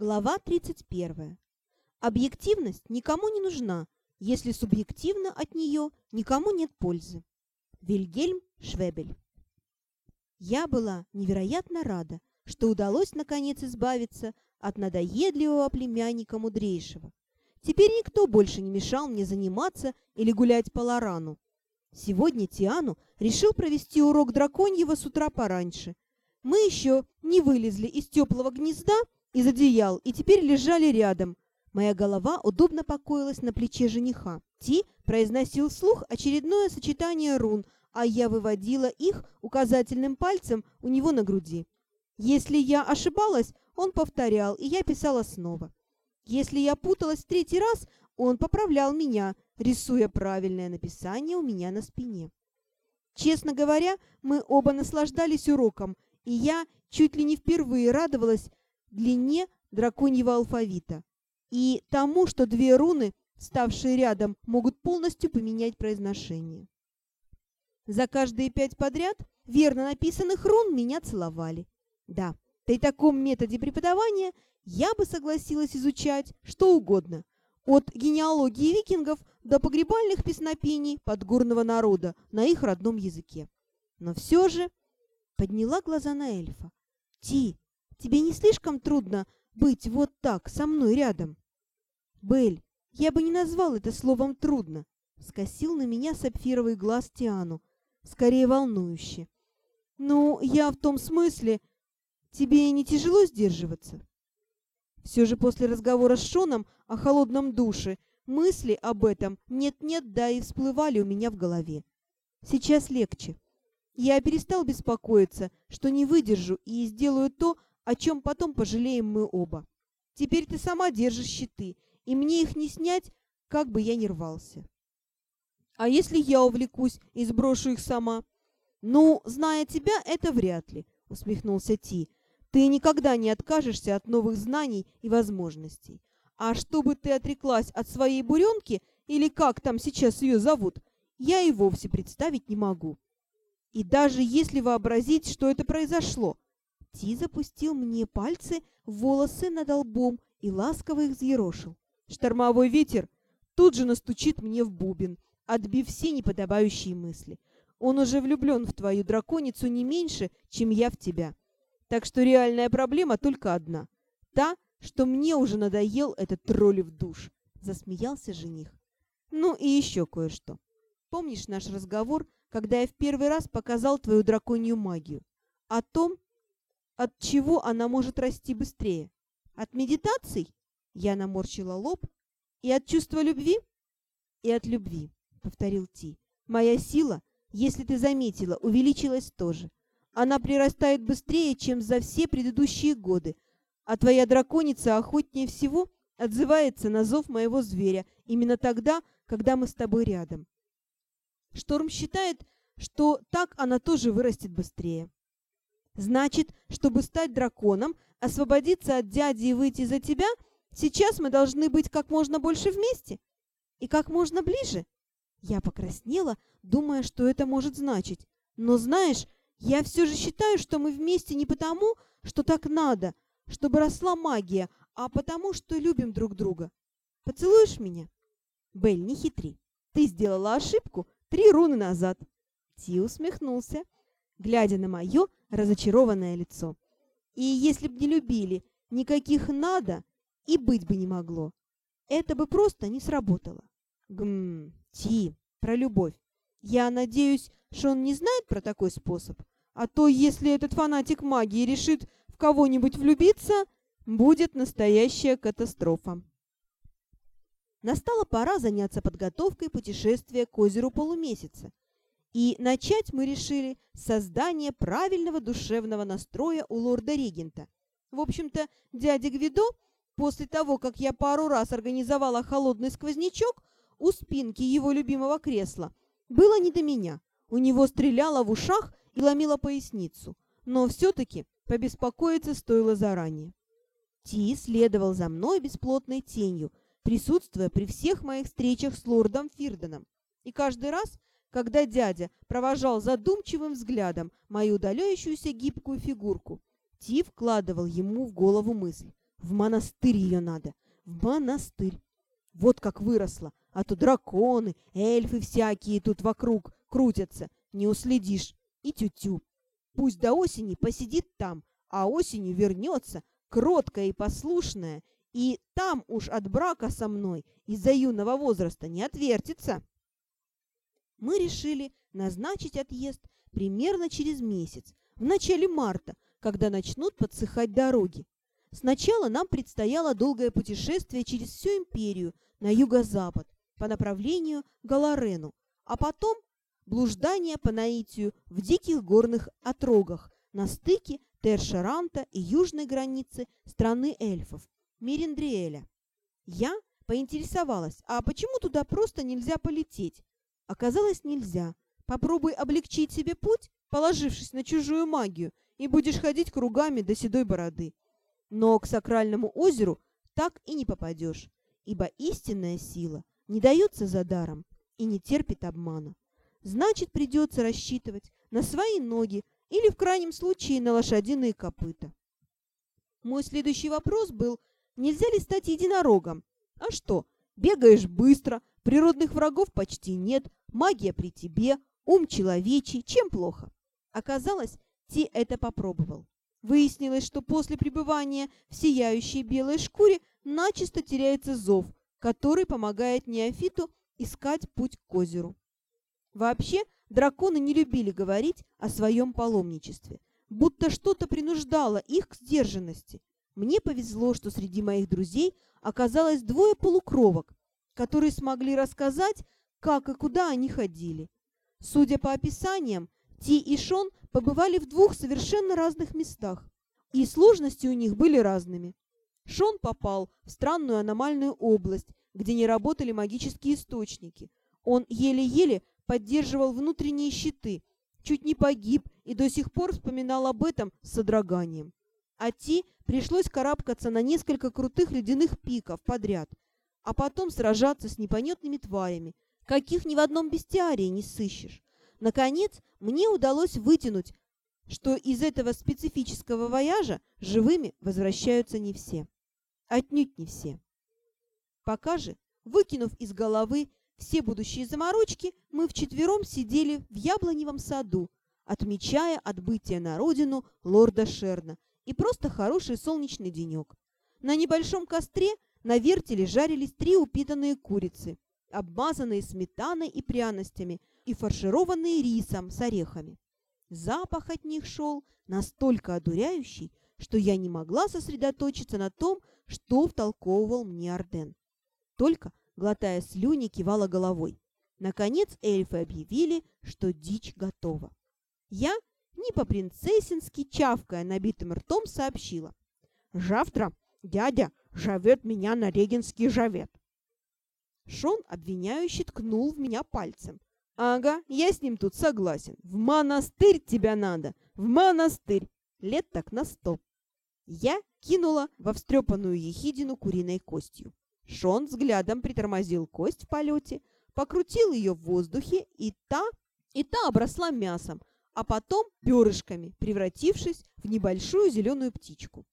Глава 31. Объективность никому не нужна, если субъективно от нее никому нет пользы. Вильгельм Швебель. Я была невероятно рада, что удалось наконец избавиться от надоедливого племянника мудрейшего. Теперь никто больше не мешал мне заниматься или гулять по Лорану. Сегодня Тиану решил провести урок драконьего с утра пораньше. Мы еще не вылезли из теплого гнезда, из одеял, и теперь лежали рядом. Моя голова удобно покоилась на плече жениха. Ти произносил вслух очередное сочетание рун, а я выводила их указательным пальцем у него на груди. Если я ошибалась, он повторял, и я писала снова. Если я путалась в третий раз, он поправлял меня, рисуя правильное написание у меня на спине. Честно говоря, мы оба наслаждались уроком, и я чуть ли не впервые радовалась длине драконьего алфавита и тому, что две руны, ставшие рядом, могут полностью поменять произношение. За каждые пять подряд верно написанных рун меня целовали. Да, при таком методе преподавания я бы согласилась изучать что угодно, от генеалогии викингов до погребальных песнопений подгорного народа на их родном языке. Но все же подняла глаза на эльфа. «Ти, Тебе не слишком трудно быть вот так, со мной рядом?» «Белль, я бы не назвал это словом «трудно», — скосил на меня сапфировый глаз Тиану, скорее волнующе. «Ну, я в том смысле, тебе не тяжело сдерживаться?» Все же после разговора с Шоном о холодном душе мысли об этом нет-нет, да и всплывали у меня в голове. Сейчас легче. Я перестал беспокоиться, что не выдержу и сделаю то, о чем потом пожалеем мы оба. Теперь ты сама держишь щиты, и мне их не снять, как бы я ни рвался. А если я увлекусь и сброшу их сама? Ну, зная тебя, это вряд ли, усмехнулся Ти. Ты никогда не откажешься от новых знаний и возможностей. А чтобы ты отреклась от своей буренки, или как там сейчас ее зовут, я и вовсе представить не могу. И даже если вообразить, что это произошло, Ти запустил мне пальцы в волосы над лбом и ласково их взъерошил. Штормовой ветер тут же настучит мне в бубен, отбив все неподобающие мысли. Он уже влюблен в твою драконицу не меньше, чем я в тебя. Так что реальная проблема только одна. Та, что мне уже надоел этот троллев душ. Засмеялся жених. Ну и еще кое-что. Помнишь наш разговор, когда я в первый раз показал твою драконью магию? О том, от чего она может расти быстрее? От медитаций? Я наморщила лоб. И от чувства любви? И от любви, повторил Ти. Моя сила, если ты заметила, увеличилась тоже. Она прирастает быстрее, чем за все предыдущие годы, а твоя драконица охотнее всего отзывается на зов моего зверя именно тогда, когда мы с тобой рядом. Шторм считает, что так она тоже вырастет быстрее. Значит, чтобы стать драконом, освободиться от дяди и выйти за тебя, сейчас мы должны быть как можно больше вместе и как можно ближе. Я покраснела, думая, что это может значить. Но знаешь, я все же считаю, что мы вместе не потому, что так надо, чтобы росла магия, а потому, что любим друг друга. Поцелуешь меня? Белль, не хитри. Ты сделала ошибку три руны назад. Ти усмехнулся глядя на мое разочарованное лицо. И если б не любили, никаких «надо» и быть бы не могло. Это бы просто не сработало. Гм, Ти, про любовь. Я надеюсь, что он не знает про такой способ. А то, если этот фанатик магии решит в кого-нибудь влюбиться, будет настоящая катастрофа. Настала пора заняться подготовкой путешествия к озеру полумесяца. И начать мы решили с создания правильного душевного настроя у лорда-регента. В общем-то, дядя Гвидо, после того, как я пару раз организовала холодный сквознячок у спинки его любимого кресла, было не до меня. У него стреляло в ушах и ломило поясницу. Но все-таки побеспокоиться стоило заранее. Ти следовал за мной бесплотной тенью, присутствуя при всех моих встречах с лордом Фирденом. И каждый раз, когда дядя провожал задумчивым взглядом мою удаляющуюся гибкую фигурку. Ти вкладывал ему в голову мысль. В монастырь ее надо, в монастырь. Вот как выросла, а то драконы, эльфы всякие тут вокруг крутятся, не уследишь. И тю-тю. Пусть до осени посидит там, а осенью вернется, кроткая и послушная, и там уж от брака со мной из-за юного возраста не отвертится. Мы решили назначить отъезд примерно через месяц, в начале марта, когда начнут подсыхать дороги. Сначала нам предстояло долгое путешествие через всю империю на юго-запад по направлению Галарену, а потом блуждание по наитию в диких горных отрогах на стыке Тершаранта и южной границы страны эльфов, Мирендриэля. Я поинтересовалась, а почему туда просто нельзя полететь? Оказалось, нельзя. Попробуй облегчить себе путь, положившись на чужую магию, и будешь ходить кругами до седой бороды. Но к сакральному озеру так и не попадешь, ибо истинная сила не дается за даром и не терпит обмана. Значит, придется рассчитывать на свои ноги или, в крайнем случае, на лошадиные копыта. Мой следующий вопрос был, нельзя ли стать единорогом? А что, бегаешь быстро, природных врагов почти нет, магия при тебе, ум человечий, чем плохо? Оказалось, Ти это попробовал. Выяснилось, что после пребывания в сияющей белой шкуре начисто теряется зов, который помогает неофиту искать путь к озеру. Вообще, драконы не любили говорить о своем паломничестве, будто что-то принуждало их к сдержанности. Мне повезло, что среди моих друзей оказалось двое полукровок, которые смогли рассказать, как и куда они ходили. Судя по описаниям, Ти и Шон побывали в двух совершенно разных местах, и сложности у них были разными. Шон попал в странную аномальную область, где не работали магические источники. Он еле-еле поддерживал внутренние щиты, чуть не погиб и до сих пор вспоминал об этом с содроганием. А Ти пришлось карабкаться на несколько крутых ледяных пиков подряд, а потом сражаться с непонятными тварями, каких ни в одном бестиарии не сыщешь. Наконец, мне удалось вытянуть, что из этого специфического вояжа живыми возвращаются не все. Отнюдь не все. Пока же, выкинув из головы все будущие заморочки, мы вчетвером сидели в яблоневом саду, отмечая отбытие на родину лорда Шерна и просто хороший солнечный денек. На небольшом костре на вертеле жарились три упитанные курицы, обмазанные сметаной и пряностями – и фаршированные рисом с орехами. Запах от них шел настолько одуряющий, что я не могла сосредоточиться на том, что втолковывал мне Арден. Только, глотая слюни, кивала головой. Наконец эльфы объявили, что дичь готова. Я, не по-принцессински чавкая набитым ртом, сообщила. «Завтра дядя живет меня на Регенский жавет». Шон обвиняющий ткнул в меня пальцем. Ага, я с ним тут согласен. В монастырь тебя надо. В монастырь. Лет так на сто. Я кинула во встрепанную ехидину куриной костью. Шон взглядом притормозил кость в полете, покрутил ее в воздухе, и та, и та обросла мясом, а потом перышками, превратившись в небольшую зеленую птичку.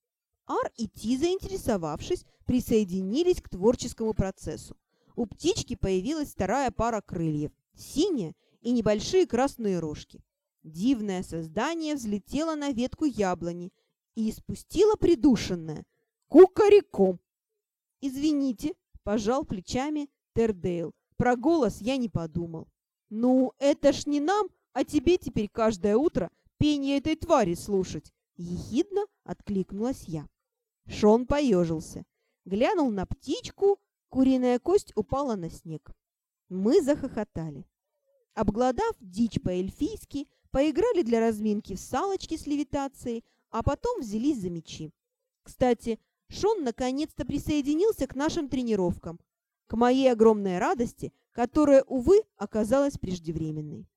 Ар и Ти, заинтересовавшись, присоединились к творческому процессу. У птички появилась вторая пара крыльев, синяя и небольшие красные рожки. Дивное создание взлетело на ветку яблони и испустило придушенное «Кукареку!». «Извините», – пожал плечами Тердейл, – «про голос я не подумал». «Ну, это ж не нам, а тебе теперь каждое утро пение этой твари слушать!» Ехидно откликнулась я. Шон поежился. Глянул на птичку, куриная кость упала на снег. Мы захохотали. Обглодав дичь по-эльфийски, поиграли для разминки в салочки с левитацией, а потом взялись за мечи. Кстати, Шон наконец-то присоединился к нашим тренировкам, к моей огромной радости, которая, увы, оказалась преждевременной.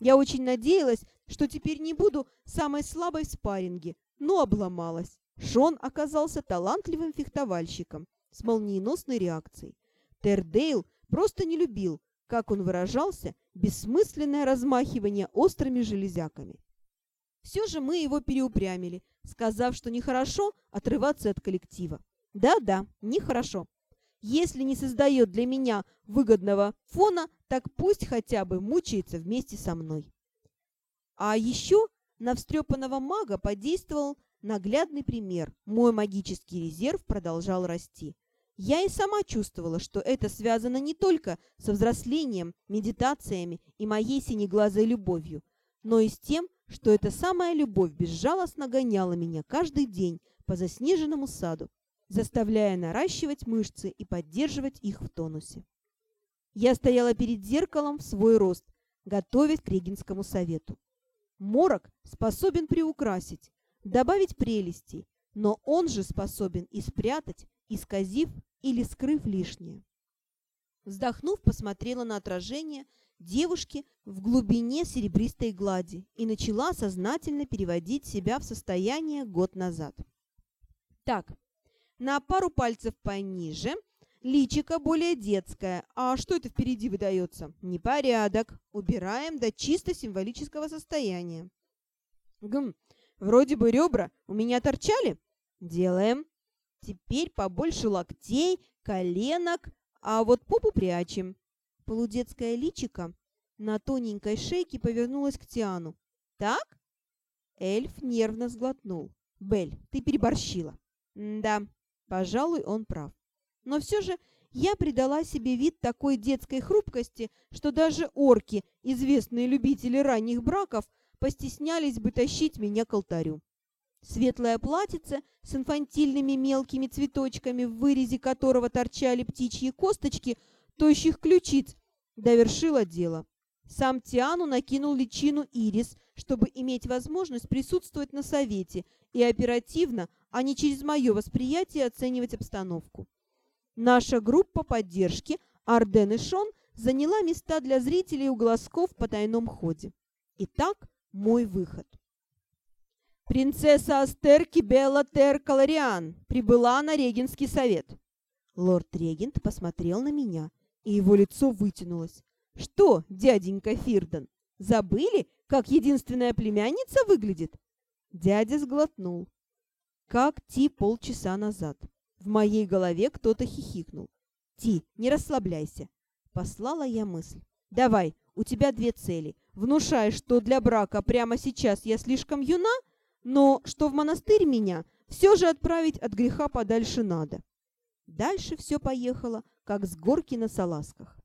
Я очень надеялась, что теперь не буду самой слабой в спарринге, но обломалась. Шон оказался талантливым фехтовальщиком с молниеносной реакцией. Тердейл просто не любил, как он выражался, бессмысленное размахивание острыми железяками. Все же мы его переупрямили, сказав, что нехорошо отрываться от коллектива. Да-да, нехорошо. Если не создает для меня выгодного фона, так пусть хотя бы мучается вместе со мной. А еще на встрепанного мага подействовал наглядный пример. Мой магический резерв продолжал расти. Я и сама чувствовала, что это связано не только со взрослением, медитациями и моей синеглазой любовью, но и с тем, что эта самая любовь безжалостно гоняла меня каждый день по заснеженному саду, заставляя наращивать мышцы и поддерживать их в тонусе. Я стояла перед зеркалом в свой рост, готовясь к Регинскому совету. Морок способен приукрасить, добавить прелестей, но он же способен и спрятать, исказив или скрыв лишнее. Вздохнув, посмотрела на отражение девушки в глубине серебристой глади и начала сознательно переводить себя в состояние год назад. Так, на пару пальцев пониже, личико более детское. А что это впереди выдается? Непорядок. Убираем до чисто символического состояния. Гм, вроде бы ребра у меня торчали. Делаем. Теперь побольше локтей, коленок, а вот попу прячем. Полудетское личико на тоненькой шейке повернулось к Тиану. «Так?» Эльф нервно сглотнул. «Бель, ты переборщила». «Да, пожалуй, он прав. Но все же я придала себе вид такой детской хрупкости, что даже орки, известные любители ранних браков, постеснялись бы тащить меня к алтарю. Светлое платьице с инфантильными мелкими цветочками, в вырезе которого торчали птичьи косточки тощих ключиц, довершило дело. Сам Тиану накинул личину ирис, чтобы иметь возможность присутствовать на совете и оперативно, а не через мое восприятие, оценивать обстановку. Наша группа поддержки Арден и Шон заняла места для зрителей у глазков по тайном ходе. Итак, мой выход. Принцесса Астер Кибелла Тер Калариан прибыла на Регенский совет. Лорд-регент посмотрел на меня, и его лицо вытянулось. «Что, дяденька Фирден, забыли, как единственная племянница выглядит?» Дядя сглотнул. Как Ти полчаса назад. В моей голове кто-то хихикнул. «Ти, не расслабляйся!» Послала я мысль. «Давай, у тебя две цели. Внушай, что для брака прямо сейчас я слишком юна, но что в монастырь меня все же отправить от греха подальше надо. Дальше все поехало, как с горки на салазках.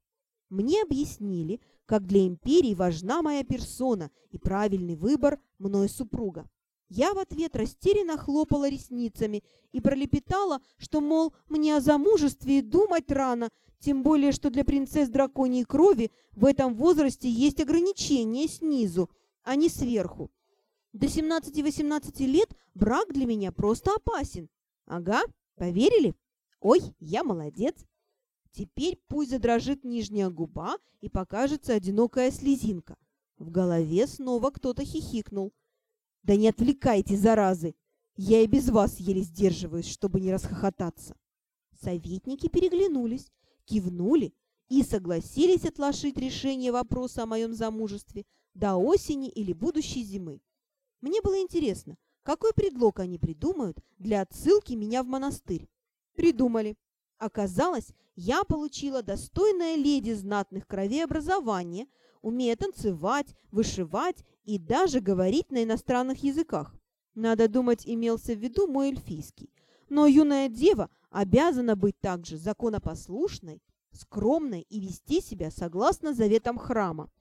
Мне объяснили, как для империи важна моя персона и правильный выбор мной супруга. Я в ответ растерянно хлопала ресницами и пролепетала, что, мол, мне о замужестве думать рано, тем более, что для принцесс драконьей крови в этом возрасте есть ограничения снизу, а не сверху. До 17-18 лет брак для меня просто опасен. Ага, поверили? Ой, я молодец. Теперь пусть задрожит нижняя губа и покажется одинокая слезинка. В голове снова кто-то хихикнул. Да не отвлекайте, заразы! Я и без вас еле сдерживаюсь, чтобы не расхохотаться. Советники переглянулись, кивнули и согласились отложить решение вопроса о моем замужестве до осени или будущей зимы. Мне было интересно, какой предлог они придумают для отсылки меня в монастырь. Придумали. Оказалось, я получила достойное леди знатных кровей образование, умея танцевать, вышивать и даже говорить на иностранных языках. Надо думать, имелся в виду мой эльфийский. Но юная дева обязана быть также законопослушной, скромной и вести себя согласно заветам храма.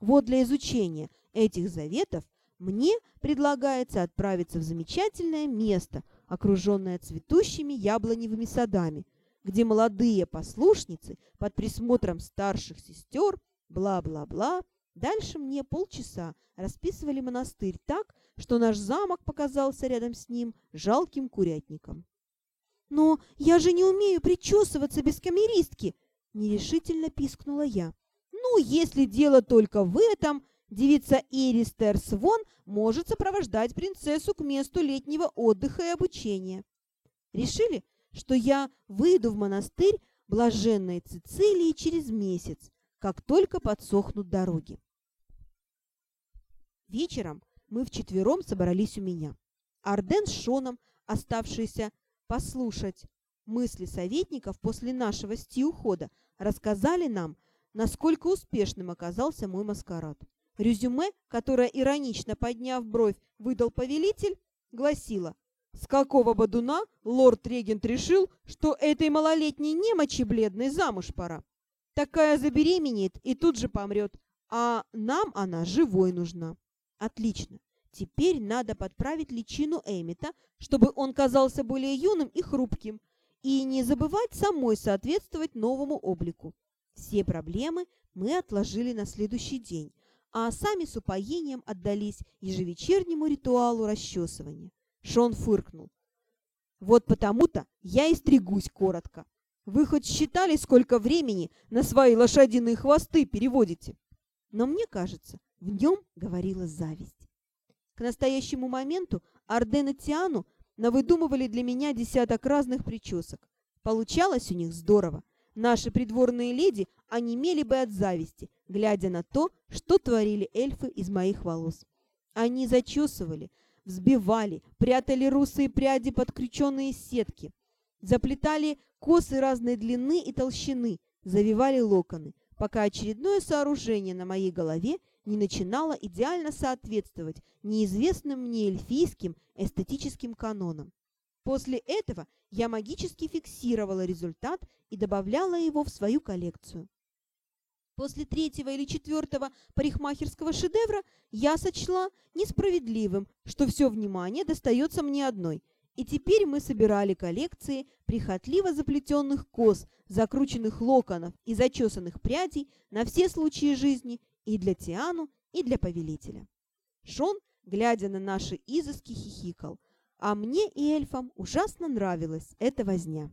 Вот для изучения этих заветов мне предлагается отправиться в замечательное место, окруженное цветущими яблоневыми садами, где молодые послушницы под присмотром старших сестер, бла-бла-бла, дальше мне полчаса расписывали монастырь так, что наш замок показался рядом с ним жалким курятником. «Но я же не умею причесываться без камеристки!» – нерешительно пискнула я. «Ну, если дело только в этом, Девица Иристер Свон может сопровождать принцессу к месту летнего отдыха и обучения. Решили, что я выйду в монастырь блаженной Цицилии через месяц, как только подсохнут дороги. Вечером мы вчетвером собрались у меня. Арден с Шоном, оставшиеся послушать Мысли советников после нашего сти ухода рассказали нам, насколько успешным оказался мой маскарад. Резюме, которое, иронично подняв бровь, выдал повелитель, гласило «С какого бодуна лорд-регент решил, что этой малолетней немочи бледной замуж пора? Такая забеременеет и тут же помрет, а нам она живой нужна». Отлично. Теперь надо подправить личину Эмита, чтобы он казался более юным и хрупким, и не забывать самой соответствовать новому облику. Все проблемы мы отложили на следующий день, а сами с упоением отдались ежевечернему ритуалу расчесывания. Шон фыркнул. «Вот потому-то я и стригусь коротко. Вы хоть считали, сколько времени на свои лошадиные хвосты переводите?» Но мне кажется, в нем говорила зависть. К настоящему моменту Арден и Тиану навыдумывали для меня десяток разных причесок. Получалось у них здорово. Наши придворные леди онемели бы от зависти, глядя на то, что творили эльфы из моих волос. Они зачесывали, взбивали, прятали русые пряди под крюченые сетки, заплетали косы разной длины и толщины, завивали локоны, пока очередное сооружение на моей голове не начинало идеально соответствовать неизвестным мне эльфийским эстетическим канонам. После этого я магически фиксировала результат и добавляла его в свою коллекцию. После третьего или четвертого парикмахерского шедевра я сочла несправедливым, что все внимание достается мне одной. И теперь мы собирали коллекции прихотливо заплетенных кос, закрученных локонов и зачесанных прядей на все случаи жизни и для Тиану, и для повелителя. Шон, глядя на наши изыски, хихикал, а мне и эльфам ужасно нравилась эта возня.